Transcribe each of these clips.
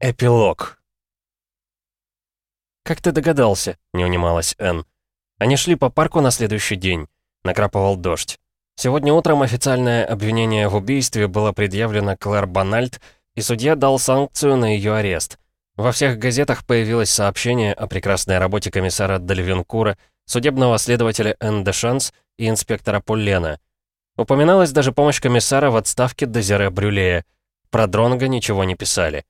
Эпилог. «Как ты догадался?» — не унималась Энн. Они шли по парку на следующий день. Накрапывал дождь. Сегодня утром официальное обвинение в убийстве было предъявлено Клэр Банальд, и судья дал санкцию на ее арест. Во всех газетах появилось сообщение о прекрасной работе комиссара Дельвинкура, судебного следователя Энн Дешанс и инспектора Пуллена. Упоминалась даже помощь комиссара в отставке Дезире Брюлея. Про Дронга ничего не писали.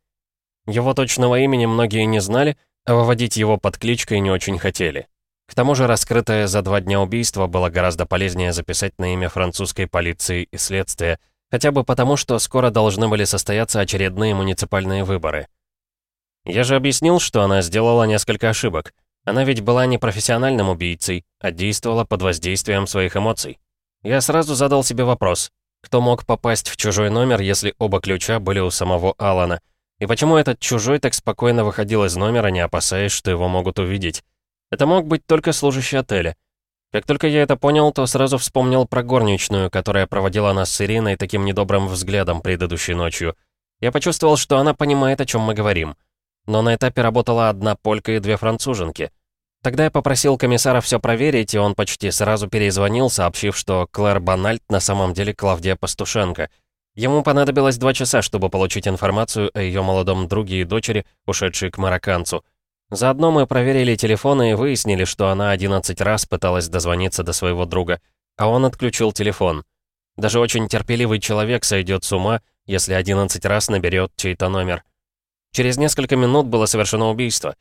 Его точного имени многие не знали, а выводить его под кличкой не очень хотели. К тому же раскрытое за два дня убийство было гораздо полезнее записать на имя французской полиции и следствия, хотя бы потому, что скоро должны были состояться очередные муниципальные выборы. Я же объяснил, что она сделала несколько ошибок. Она ведь была не профессиональным убийцей, а действовала под воздействием своих эмоций. Я сразу задал себе вопрос, кто мог попасть в чужой номер, если оба ключа были у самого Алана, и почему этот чужой так спокойно выходил из номера, не опасаясь, что его могут увидеть? Это мог быть только служащий отеля. Как только я это понял, то сразу вспомнил про горничную, которая проводила нас с Ириной таким недобрым взглядом предыдущей ночью. Я почувствовал, что она понимает, о чем мы говорим. Но на этапе работала одна полька и две француженки. Тогда я попросил комиссара все проверить, и он почти сразу перезвонил, сообщив, что Клэр Банальт на самом деле Клавдия Пастушенко — Ему понадобилось два часа, чтобы получить информацию о ее молодом друге и дочери, ушедшей к марокканцу. Заодно мы проверили телефоны и выяснили, что она 11 раз пыталась дозвониться до своего друга, а он отключил телефон. Даже очень терпеливый человек сойдет с ума, если 11 раз наберет чей-то номер. Через несколько минут было совершено убийство.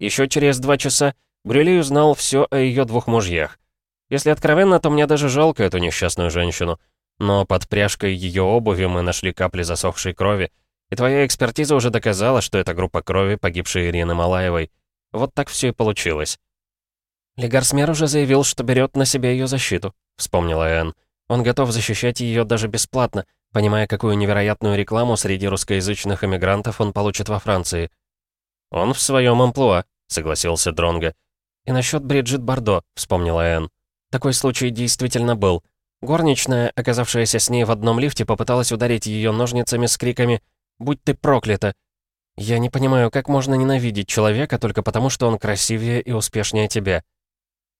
Еще через два часа Брюлей узнал все о ее двух мужьях. Если откровенно, то мне даже жалко эту несчастную женщину — но под пряжкой ее обуви мы нашли капли засохшей крови, и твоя экспертиза уже доказала, что это группа крови погибшей Ирины Малаевой. Вот так все и получилось. Легарсмер уже заявил, что берет на себя ее защиту, вспомнила Энн. Он готов защищать ее даже бесплатно, понимая, какую невероятную рекламу среди русскоязычных эмигрантов он получит во Франции. Он в своем амплуа, согласился Дронго. И насчет Бриджит Бардо, вспомнила Энн. Такой случай действительно был. Горничная, оказавшаяся с ней в одном лифте, попыталась ударить ее ножницами с криками «Будь ты проклята!». Я не понимаю, как можно ненавидеть человека только потому, что он красивее и успешнее тебя.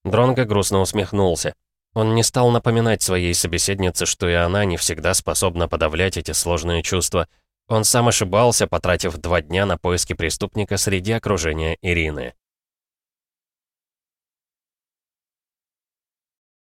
Дронго грустно усмехнулся. Он не стал напоминать своей собеседнице, что и она не всегда способна подавлять эти сложные чувства. Он сам ошибался, потратив два дня на поиски преступника среди окружения Ирины.